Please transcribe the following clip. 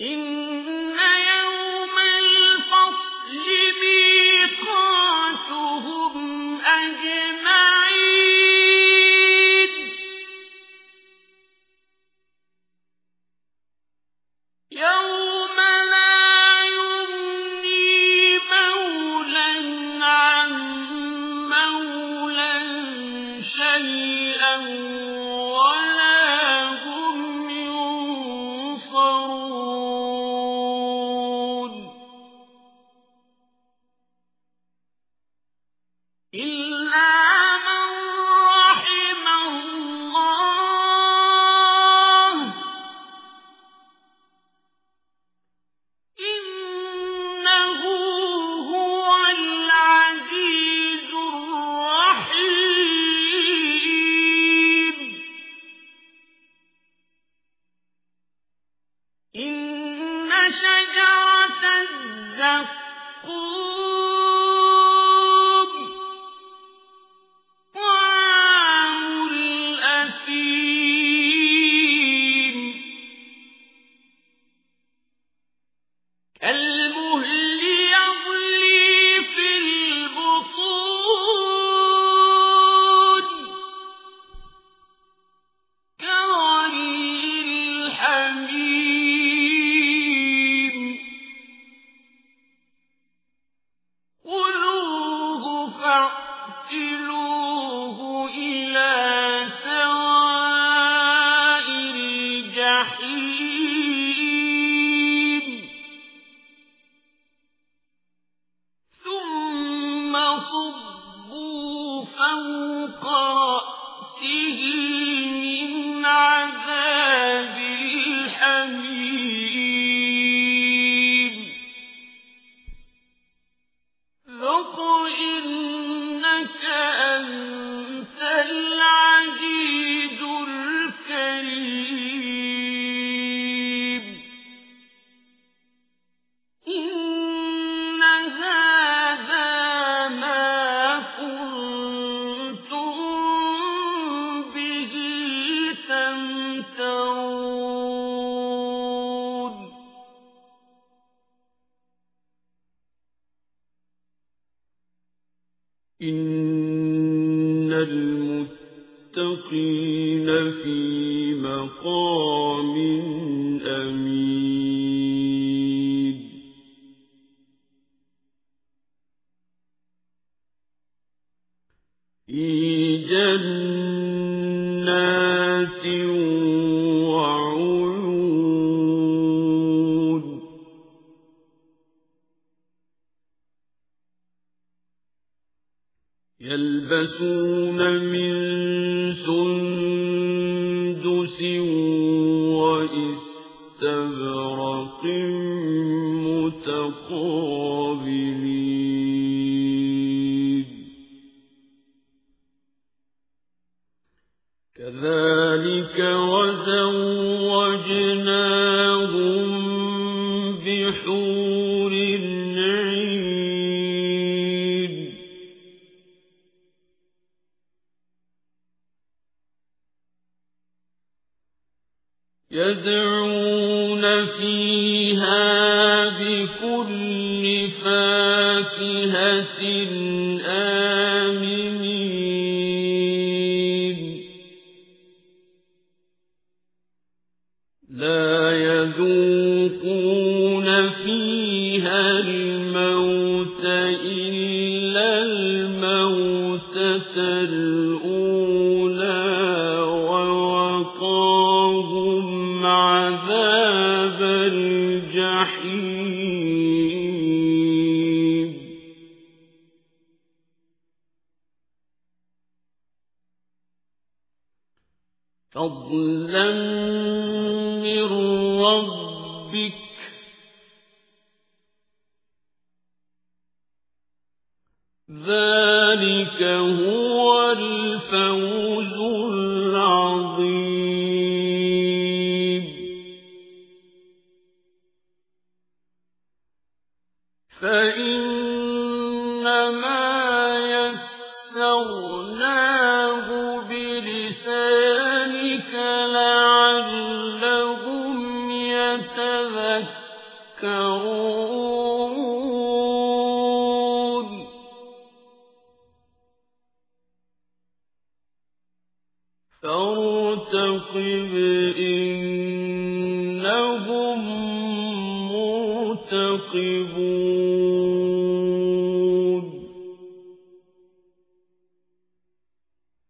إن شجرة الزقوم. صبوا فوق إن المتقين في مقام أمين في جنات يلبسون من سندس وإستبرق متقابلين. كذلك وزوجناهم بحور يدعون فيها بكل فاكهة آمنين. لا يذوقون فيها الموت إلا الموتة الأولى عذاب الجحيم. فضلا من ربك. ذلك هو فإنما يسرناه بلسانك لعلهم يتذكرون فارتقب إنهم مرتقبون